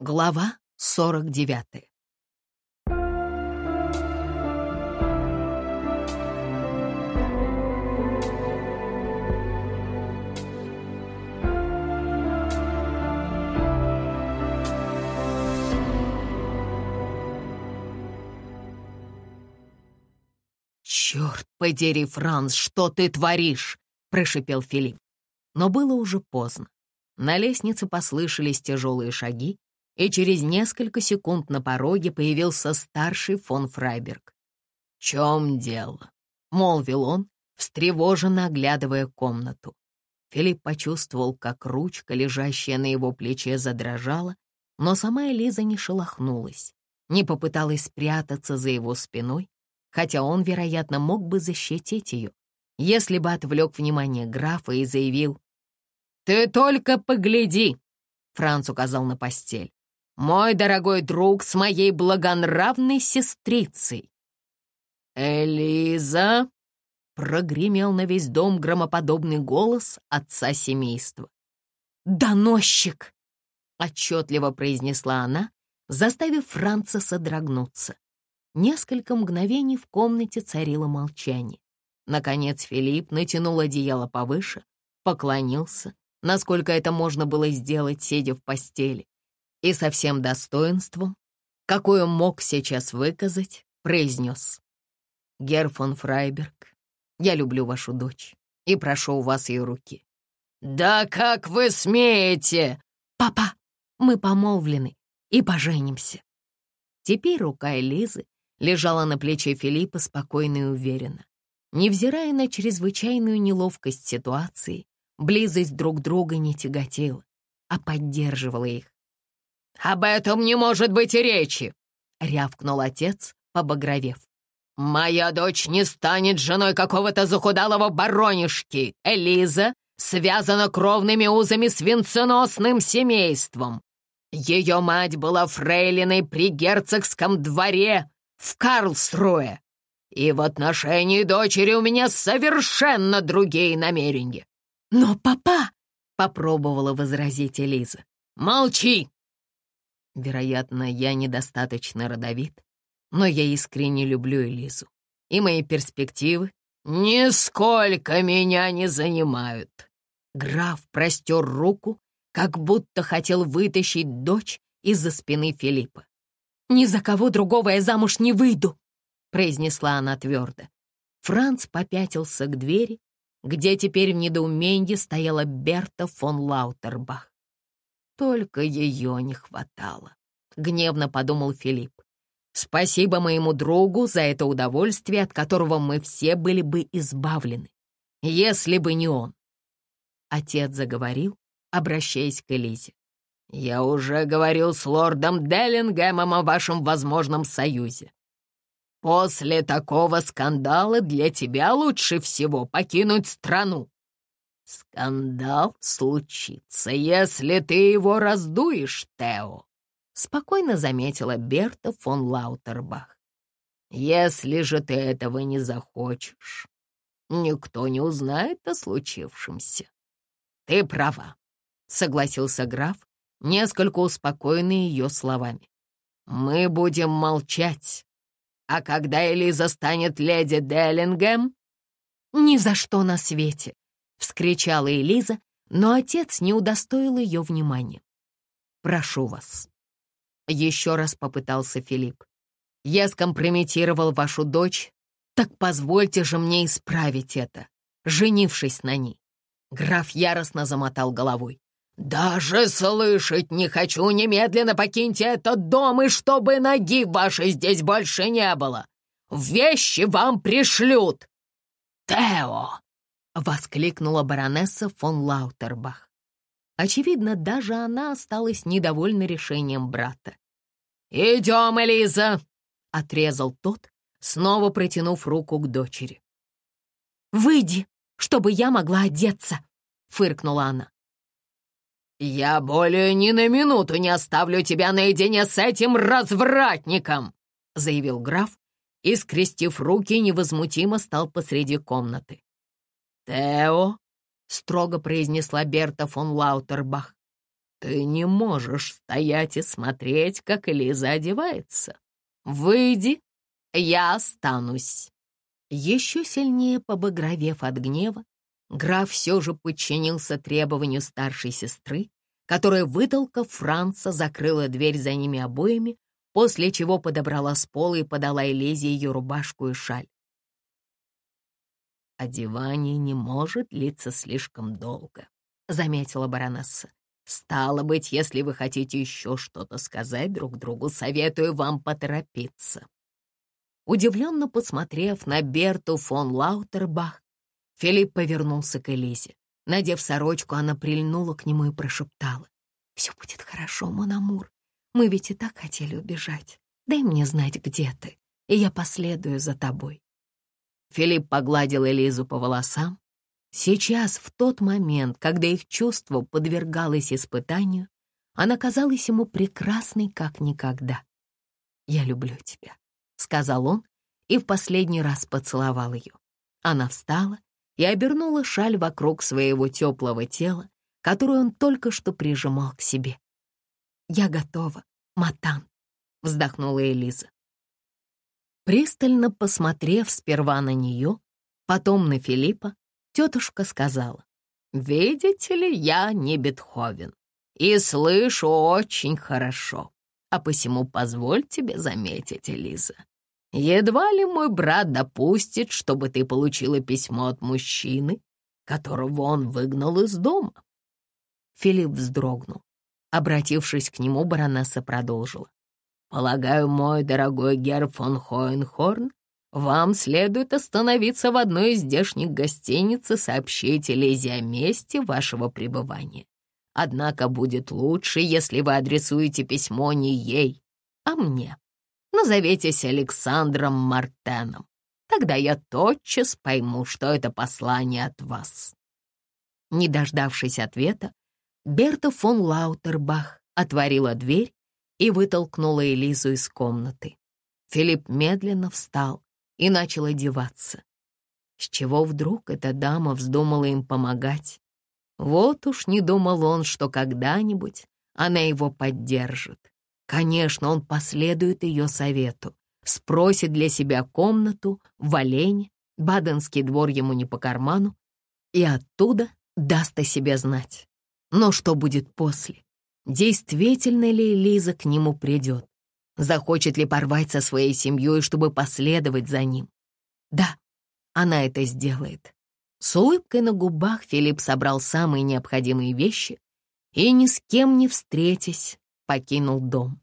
Глава 49 «Черт подери, Франц, что ты творишь?» — прошипел Филипп. Но было уже поздно. На лестнице послышались тяжелые шаги, и через несколько секунд на пороге появился старший фон Фрайберг. «В чем дело?» — молвил он, встревоженно оглядывая комнату. Филипп почувствовал, как ручка, лежащая на его плече, задрожала, но сама Элиза не шелохнулась, не попыталась спрятаться за его спиной, хотя он, вероятно, мог бы защитить ее, если бы отвлек внимание графа и заявил «Ты только погляди!» Франц указал на постель. «Мой дорогой друг с моей благонравной сестрицей!» «Элиза!» — прогремел на весь дом громоподобный голос отца семейства. «Доносчик!» — отчетливо произнесла она, заставив Франца содрогнуться. Несколько мгновений в комнате царило молчание. Наконец Филипп натянул одеяло повыше, поклонился насколько это можно было сделать, сидя в постели, и со всем достоинством, какое мог сейчас выказать, произнес. «Герр фон Фрайберг, я люблю вашу дочь и прошу у вас ее руки». «Да как вы смеете?» «Папа, мы помолвлены и поженимся». Теперь рука Элизы лежала на плече Филиппа спокойно и уверенно. Невзирая на чрезвычайную неловкость ситуации, Близость друг друга не тяготила, а поддерживала их. «Об этом не может быть и речи!» — рявкнул отец, побагровев. «Моя дочь не станет женой какого-то захудалого баронишки. Элиза связана кровными узами с венценосным семейством. Ее мать была фрейлиной при герцогском дворе в Карлсруэ. И в отношении дочери у меня совершенно другие намерения. «Но папа!» — попробовала возразить Элиза. «Молчи!» Вероятно, я недостаточно родовит, но я искренне люблю Элизу, и мои перспективы нисколько меня не занимают. Граф простер руку, как будто хотел вытащить дочь из-за спины Филиппа. «Ни за кого другого я замуж не выйду», — произнесла она твердо. Франц попятился к двери, где теперь в недоумении стояла Берта фон Лаутербах. Только ее не хватало, гневно подумал Филипп. Спасибо моему другу за это удовольствие, от которого мы все были бы избавлены, если бы не он. Отец заговорил, обращаясь к Элизе. «Я уже говорил с лордом Деллингемом о вашем возможном союзе. После такого скандала для тебя лучше всего покинуть страну. Скандал случится, если ты его раздуешь, Тео, — спокойно заметила Берта фон Лаутербах. Если же ты этого не захочешь, никто не узнает о случившемся. Ты права, — согласился граф, несколько успокоенный ее словами. Мы будем молчать а когда Элиза станет леди Деллингем?» «Ни за что на свете!» — вскричала Элиза, но отец не удостоил ее внимания. «Прошу вас». Еще раз попытался Филипп. «Я скомпрометировал вашу дочь, так позвольте же мне исправить это, женившись на ней». Граф яростно замотал головой. «Даже слышать не хочу! Немедленно покиньте этот дом, и чтобы ноги вашей здесь больше не было! Вещи вам пришлют!» «Тео!» — воскликнула баронесса фон Лаутербах. Очевидно, даже она осталась недовольна решением брата. «Идем, Элиза!» — отрезал тот, снова протянув руку к дочери. «Выйди, чтобы я могла одеться!» — фыркнула она. «Я более ни на минуту не оставлю тебя наедине с этим развратником!» заявил граф и, скрестив руки, невозмутимо стал посреди комнаты. «Тео», — строго произнесла Берта фон Лаутербах, Ты не можешь стоять и смотреть, как Элиза одевается. Выйди, я останусь. Еще сильнее побагровев от гнева, граф все же подчинился требованию старшей сестры, которая, вытолкав Франца, закрыла дверь за ними обоими, после чего подобрала с пола и подала Элизе ее рубашку и шаль. «Одевание не может длиться слишком долго», — заметила баронесса. «Стало быть, если вы хотите еще что-то сказать друг другу, советую вам поторопиться». Удивленно посмотрев на Берту фон Лаутербах, Филипп повернулся к Элизе. Надев сорочку, она прильнула к нему и прошептала. «Все будет хорошо, Мономур. Мы ведь и так хотели убежать. Дай мне знать, где ты, и я последую за тобой». Филипп погладил Элизу по волосам. Сейчас, в тот момент, когда их чувство подвергалось испытанию, она казалась ему прекрасной, как никогда. «Я люблю тебя», — сказал он и в последний раз поцеловал ее. Она встала и обернула шаль вокруг своего теплого тела, которую он только что прижимал к себе. «Я готова, Матан», — вздохнула Элиза. Пристально посмотрев сперва на нее, потом на Филиппа, тетушка сказала, «Видите ли, я не Бетховен и слышу очень хорошо, а посему позволь тебе заметить, Элиза, Едва ли мой брат допустит, чтобы ты получила письмо от мужчины, которого он выгнал из дома. Филипп вздрогнул. Обратившись к нему, баронесса продолжила. «Полагаю, мой дорогой герр фон Хоенхорн, вам следует остановиться в одной из здешних гостиниц и сообщить Лизе о месте вашего пребывания. Однако будет лучше, если вы адресуете письмо не ей, а мне. Назовитесь Александром Мартеном. Тогда я тотчас пойму, что это послание от вас». Не дождавшись ответа, Берта фон Лаутербах отворила дверь и вытолкнула Элизу из комнаты. Филипп медленно встал и начал одеваться. С чего вдруг эта дама вздумала им помогать? Вот уж не думал он, что когда-нибудь она его поддержит. Конечно, он последует ее совету, спросит для себя комнату в Олене, Баденский двор ему не по карману, и оттуда даст о себе знать. Но что будет после? Действительно ли Лиза к нему придет? Захочет ли порвать со своей семьей, чтобы последовать за ним? Да, она это сделает. С улыбкой на губах Филипп собрал самые необходимые вещи и, ни с кем не встретясь, покинул дом.